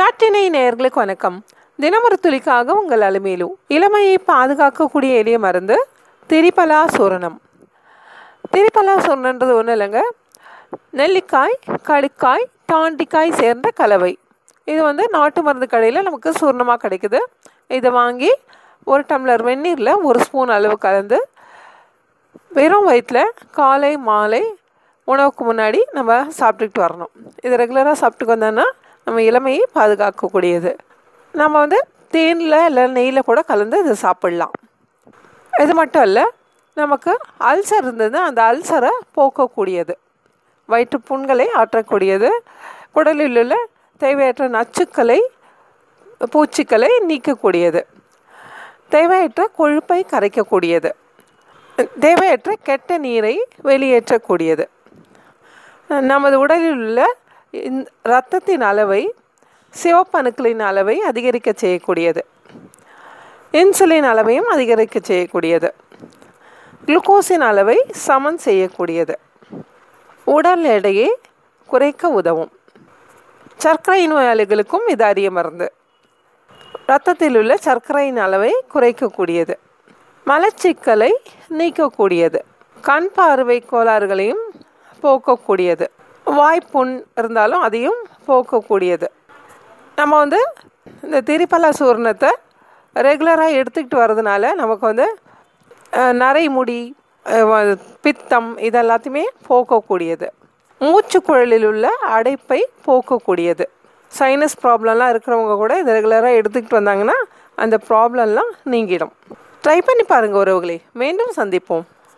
நாட்டினை நேர்களுக்கு வணக்கம். தினமொரு துளிக்காக உங்கள் அலுமையிலு இளமையை பாதுகாக்கக்கூடிய எளிய மருந்து திரிபலா சூரணம். திரிபலா சூரணன்றது ஒன்றும் இல்லைங்க. நெல்லிக்காய் கடுக்காய் தாண்டிக்காய் சேர்ந்த கலவை. இது வந்து நாட்டு மருந்து கடையில் நமக்கு சூர்ணமாக கிடைக்குது. இதை வாங்கி ஒரு டம்ளர் வெந்நீரில் ஒரு ஸ்பூன் அளவு கலந்து வெறும் வயிற்றில் காலை மாலை உணவுக்கு முன்னாடி நம்ம சாப்பிட்டுக்கிட்டு வரணும். இது ரெகுலராக சாப்பிட்டுக்கு வந்தோன்னா நம்ம இளமையை பாதுகாக்கக்கூடியது. நம்ம வந்து தேனில் இல்லை நெய்யில் கூட கலந்து இதை சாப்பிட்லாம். இது மட்டும் இல்லை நமக்கு அல்சர் இருந்ததுன்னா அந்த அல்சரை போக்கக்கூடியது. வயிற்று புண்களை ஆற்றக்கூடியது. குடலில் உள்ள தேவையற்ற நச்சுக்களை பூச்சிக்களை நீக்கக்கூடியது. தேவையற்ற கொழுப்பை கரைக்கக்கூடியது. தேவையற்ற கெட்ட நீரை வெளியேற்றக்கூடியது. நமது உடலில் உள்ள இந் ரத்தத்தின் அளவை சிவப்பணுக்களின் அளவை அதிகரிக்க செய்யக்கூடியது. இன்சுலின் அளவையும் அதிகரிக்க செய்யக்கூடியது. குளுக்கோஸின் அளவை சமன் செய்யக்கூடியது. உடல் எடையை குறைக்க உதவும். சர்க்கரை நோயாளிகளுக்கும் இது அரிய மருந்து. இரத்தத்தில் உள்ள சர்க்கரையின் அளவை குறைக்கக்கூடியது. மலச்சிக்கலை நீக்கக்கூடியது. கண் பார்வை கோளாறுகளையும் போக்கக்கூடியது. வாய்ப்புண் இருந்தாலும் அதையும் போக்கக்கூடியது. நம்ம வந்து இந்த திரிபல சூர்ணத்தை ரெகுலராக எடுத்துக்கிட்டு வர்றதுனால நமக்கு வந்து நரைமுடி பித்தம் இதெல்லாத்தையுமே போக்கக்கூடியது. மூச்சுக்குழலில் உள்ள அடைப்பை போக்கக்கூடியது. சைனஸ் ப்ராப்ளம்லாம் இருக்கிறவங்க கூட இதை ரெகுலராக எடுத்துக்கிட்டு வந்தாங்கன்னா அந்த ப்ராப்ளம்லாம் நீங்கிடும். ட்ரை பண்ணி பாருங்கள் உறவுகளே. மீண்டும் சந்திப்போம்.